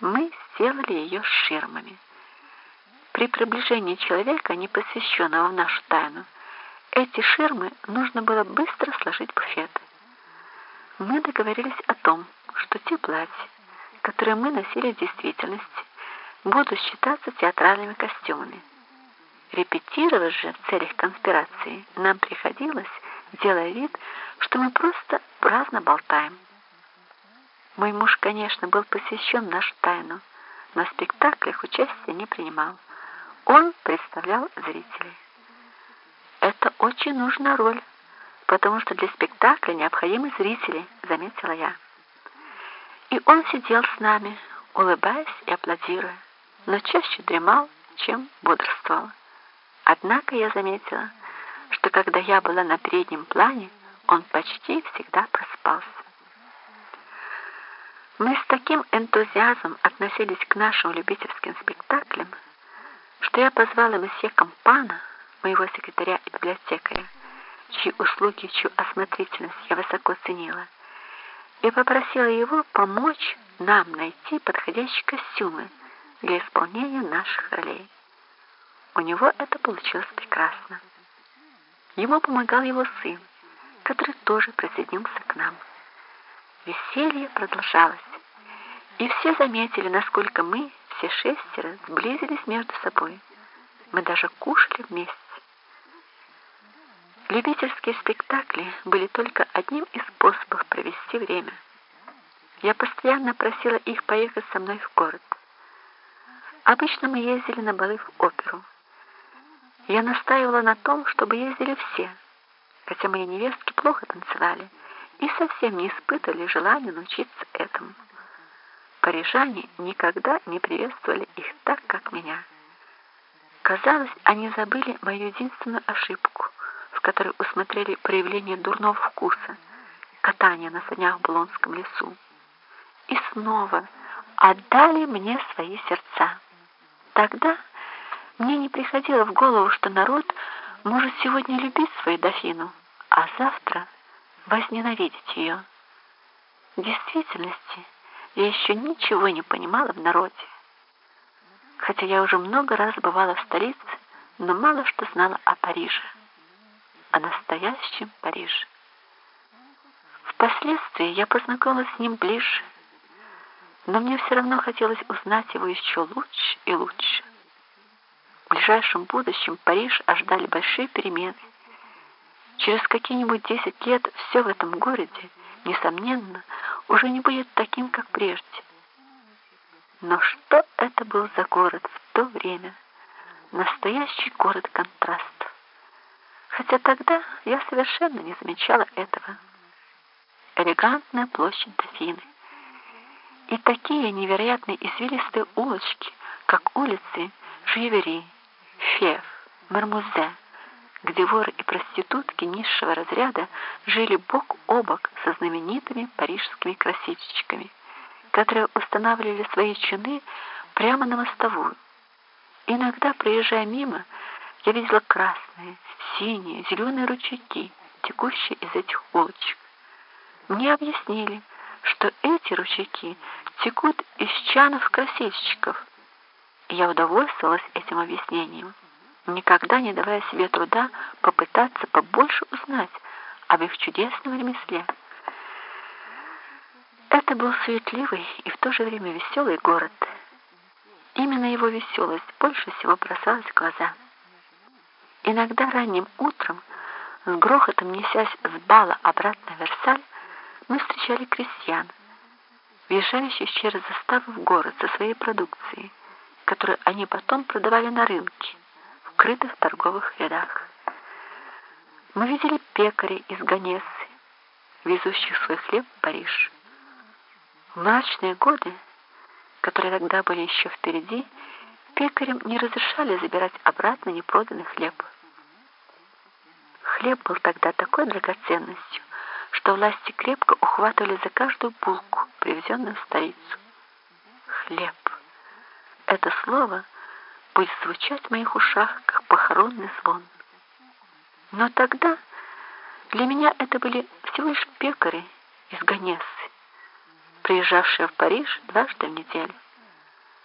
Мы сделали ее ширмами. При приближении человека, не посвященного в нашу тайну, эти ширмы нужно было быстро сложить в буфет. Мы договорились о том, что те платья, которые мы носили в действительности, будут считаться театральными костюмами. Репетировать же в целях конспирации нам приходилось, делая вид, что мы просто праздно болтаем. Мой муж, конечно, был посвящен нашу тайну, но в спектаклях участия не принимал. Он представлял зрителей. Это очень нужная роль, потому что для спектакля необходимы зрители, заметила я. И он сидел с нами, улыбаясь и аплодируя, но чаще дремал, чем бодрствовал. Однако я заметила, что когда я была на переднем плане, он почти всегда проспался. Мы с таким энтузиазмом относились к нашим любительским спектаклям, что я позвала месье Кампана, моего секретаря и библиотекаря, чьи услуги, чью осмотрительность я высоко ценила, и попросила его помочь нам найти подходящие костюмы для исполнения наших ролей. У него это получилось прекрасно. Ему помогал его сын, который тоже присоединился к нам. Веселье продолжалось, и все заметили, насколько мы, все шестеро, сблизились между собой. Мы даже кушали вместе. Любительские спектакли были только одним из способов провести время. Я постоянно просила их поехать со мной в город. Обычно мы ездили на балы в оперу. Я настаивала на том, чтобы ездили все, хотя мои невестки плохо танцевали и совсем не испытывали желания научиться этому. Парижане никогда не приветствовали их так, как меня. Казалось, они забыли мою единственную ошибку, в которой усмотрели проявление дурного вкуса, катание на санях в Булонском лесу. И снова отдали мне свои сердца. Тогда мне не приходило в голову, что народ может сегодня любить свою дофину, а завтра возненавидеть ее. В действительности я еще ничего не понимала в народе. Хотя я уже много раз бывала в столице, но мало что знала о Париже, о настоящем Париже. Впоследствии я познакомилась с ним ближе, но мне все равно хотелось узнать его еще лучше и лучше. В ближайшем будущем Париж ожидали большие перемены. Через какие-нибудь 10 лет все в этом городе, несомненно, уже не будет таким, как прежде. Но что это был за город в то время? Настоящий город контрастов. Хотя тогда я совершенно не замечала этого. Элегантная площадь Дофины. И такие невероятные извилистые улочки, как улицы Живери, Фев, Мармузе, где воры и проститутки низшего разряда жили бок о бок со знаменитыми парижскими красивчиками, которые устанавливали свои чины прямо на мостовую. Иногда, проезжая мимо, я видела красные, синие, зеленые ручейки, текущие из этих улочек. Мне объяснили, что эти ручейки текут из чанов красильщиков, и я удовольствовалась этим объяснением никогда не давая себе труда попытаться побольше узнать об их чудесном ремесле. Это был суетливый и в то же время веселый город. Именно его веселость больше всего бросалась в глаза. Иногда ранним утром, с грохотом несясь с бала обратно в Версаль, мы встречали крестьян, въезжающих через заставу в город со своей продукцией, которую они потом продавали на рынке скрытых торговых рядах. Мы видели пекарей из Ганессы, везущих свой хлеб в Париж. В мрачные годы, которые тогда были еще впереди, пекарям не разрешали забирать обратно непроданный хлеб. Хлеб был тогда такой драгоценностью, что власти крепко ухватывали за каждую булку, привезенную в столицу. Хлеб. Это слово — будет звучать в моих ушах, как похоронный звон. Но тогда для меня это были всего лишь пекари из Ганессы, приезжавшие в Париж дважды в неделю.